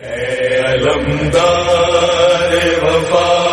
اے علمدار وفا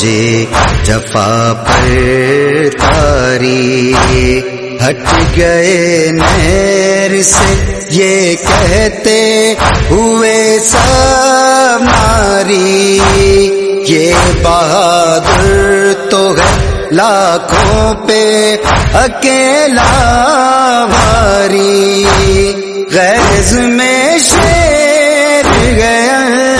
فوجی جفا پر تاری۔ ہٹ گئے نیر سے یہ کہتے ہوئے سماری۔ یہ بہادر تو ہے لاکھوں پہ اکیلا بھاری غیظ میں شیر گیا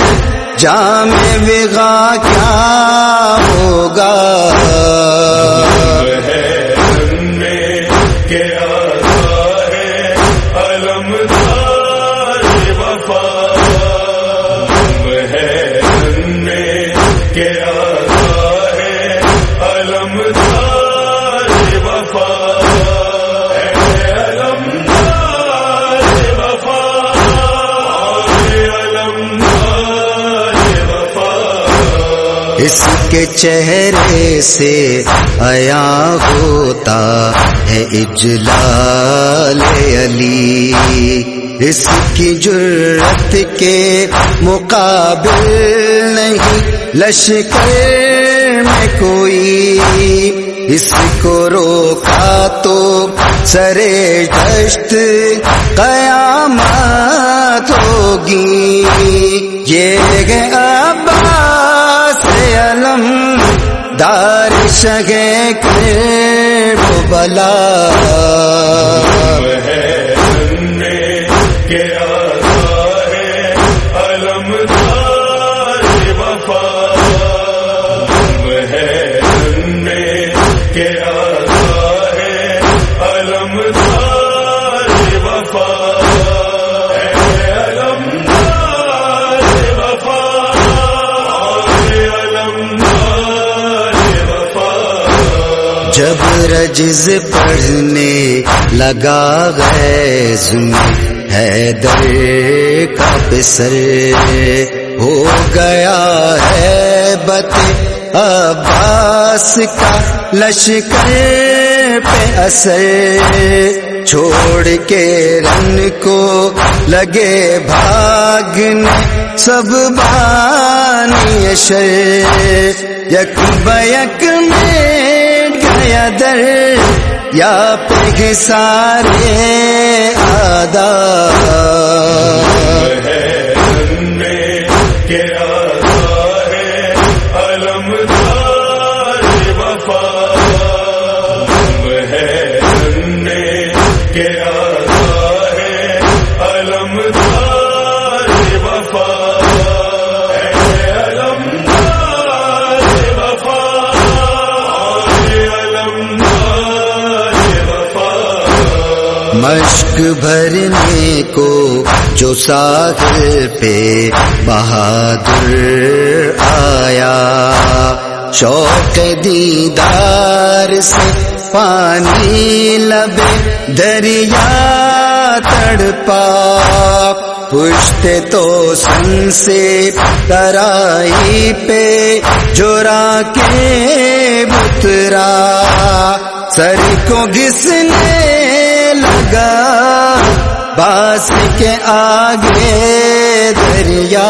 جام بغا کیا ہوگا۔ ہے بننے کے آزار اس کے چہرے سے آیا ہوتا ہے اجلال علی۔ اس کی جرت کے مقابل نہیں، لشکر میں کوئی۔ اس کو روکا تو سرے دشت قیامت ہوگی۔ یہ ہے شگے کے بلا۔ ہے بننے کے وفا۔ رجز پڑھنے لگا غیظ میں حیدر کا پسر ہو گیا ہے بت عباس کا لشکر پہ اثر چھوڑ کے رن کو لگے بھاگنے سب بانی شر یک بیک میں در یا پہ سارے آدا ہے بننے کے آزار علمدار وفا مشک بھرنے کو جو ساحل پہ بہادر آیا۔ شوق دیدار سے پانی لبے دریا تڑپا۔ پشت تو سن سے ترائی پہ جورا کے بترا۔ سر کو گسنے لگا باس کے آگے دریا۔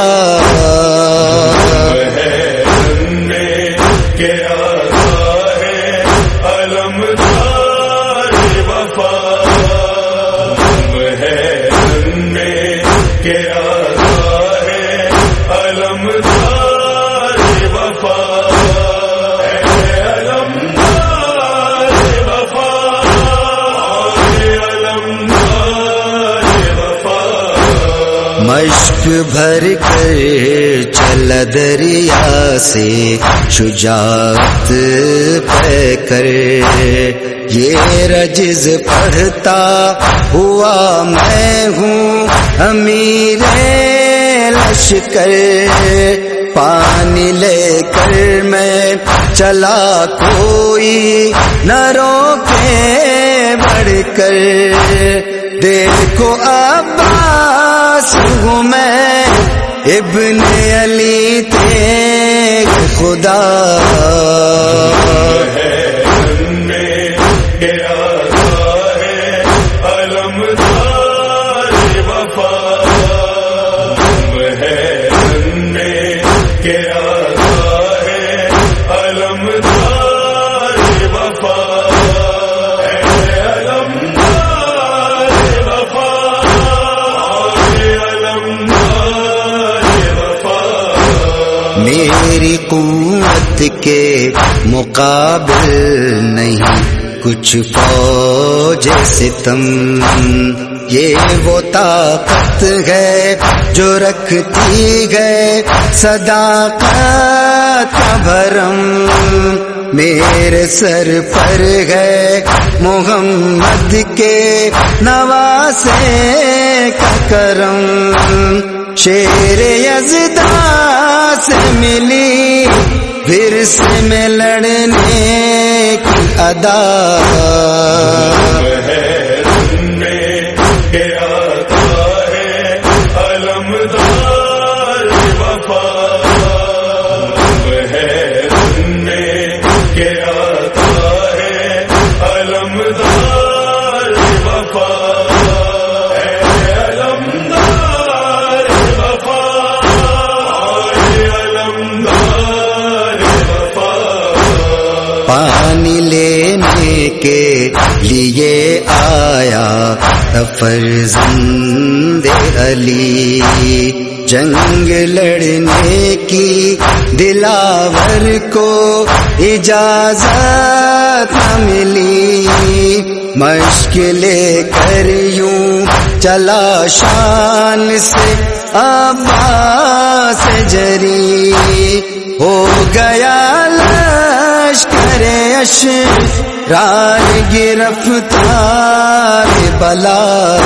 بھر کر چل دریا سے شجاعت پہ کر۔ یہ رجز پڑھتا ہوا میں ہوں امیر لشکر۔ پانی لے کر میں چلا کوئی نہ روکے بڑھ کر۔ دیکھو عباس ہوں میں ابن علی تیگ خدا۔ میری قوت کے مقابل نہیں، کچھ فوج ستم۔ یہ وہ طاقت ہے جو رکھتی گئے صداقت کا بھرم۔ میرے سر پر ہے محمد کے نواسے کا کرم شیر یزدا سے ملی پھر سے میں لڑنے کی ادا۔ پانی لیے آیا فرزند علی۔ جنگ لڑنے کی دلاور کو اجازت نہ ملی۔ مشق لے کر یوں چلا شان سے عباس جری۔ ہو گیا لشکر اش رار گرفتار بلا